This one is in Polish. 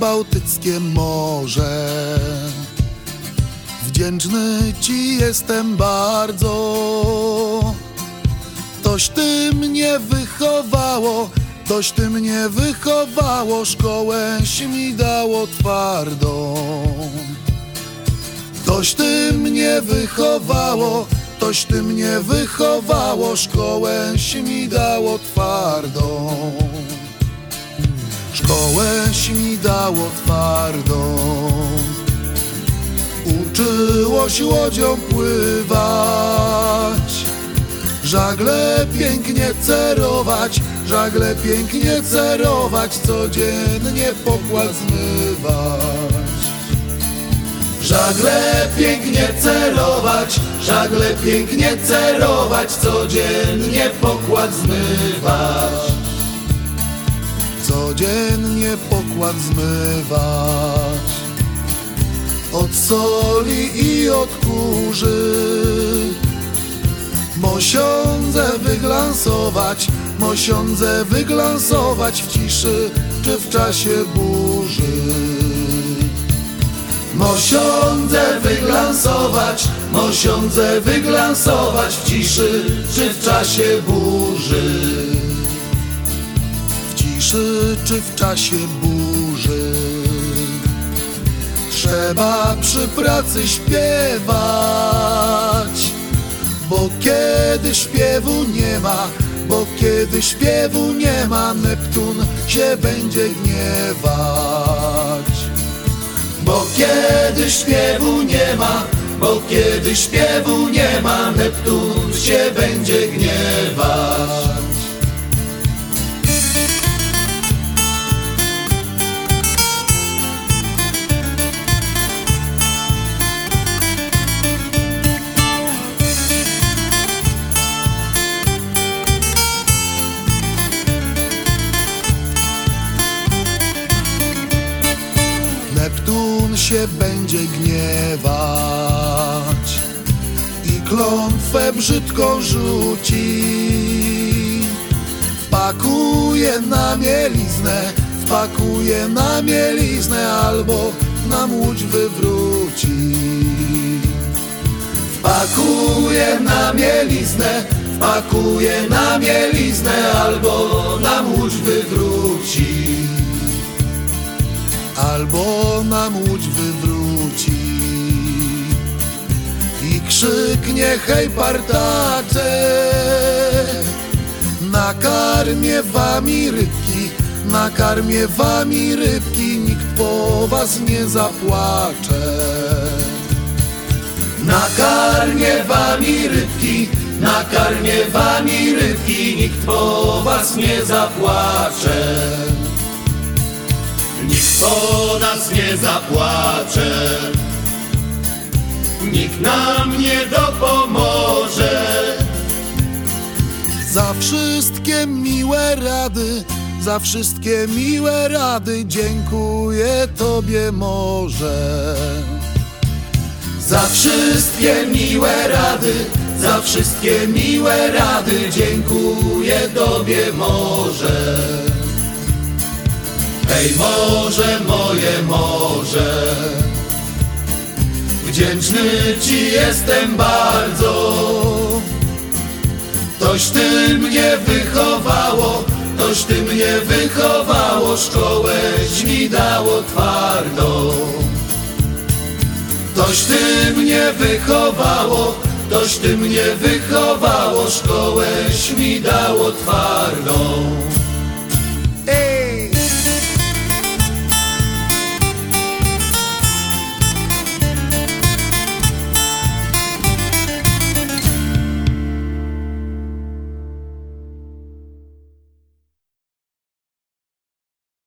bałtyckie morze. Wdzięczny Ci jestem bardzo. Toś Ty mnie wychowało, toś Ty mnie wychowało, szkołęś mi dało twardą. Toś Ty mnie wychowało, toś Ty mnie wychowało, szkołęś mi dało twardą. Szkołęś mi dało twardą. Uczyłoś łodzią pływać, żagle pięknie cerować, żagle pięknie cerować, codziennie pokład zmywać. Żagle pięknie cerować, żagle pięknie cerować, codziennie pokład zmywać. Codziennie pokład zmywać Od soli i od kurzy Mosiądze wyglansować, mosiądze wyglansować w ciszy czy w czasie burzy. Mosiądze wyglansować, mosiądze wyglansować w ciszy czy w czasie burzy. Czy w czasie burzy. Trzeba przy pracy śpiewać, bo kiedy śpiewu nie ma, bo kiedy śpiewu nie ma, Neptun się będzie gniewać. Bo kiedy śpiewu nie ma, bo kiedy śpiewu nie ma, Neptun się będzie gniewać. Się będzie gniewać i klątwę brzydką rzuci. Wpakuje na mieliznę, wpakuje na mieliznę albo nam łódź wywróci. Wpakuje na mieliznę, wpakuje na mieliznę albo nam łódź wywróci albo nam łódź wywróci. I krzyknie hej partacze nakarmię wami rybki nakarmię wami rybki nikt po was nie zapłacze. Nakarmię wami rybki nakarmię wami rybki nikt po was nie zapłacze Po nas nie zapłacze, nikt nam nie dopomoże. Za wszystkie miłe rady, za wszystkie miłe rady dziękuję Tobie może. Za wszystkie miłe rady, za wszystkie miłe rady dziękuję Tobie może. Hej morze, moje morze, wdzięczny Ci jestem bardzo. Toś Ty mnie wychowało, toś Ty mnie wychowało, szkołeś mi dało twardą. Toś Ty mnie wychowało, toś Ty mnie wychowało, szkołeś mi dało twardą.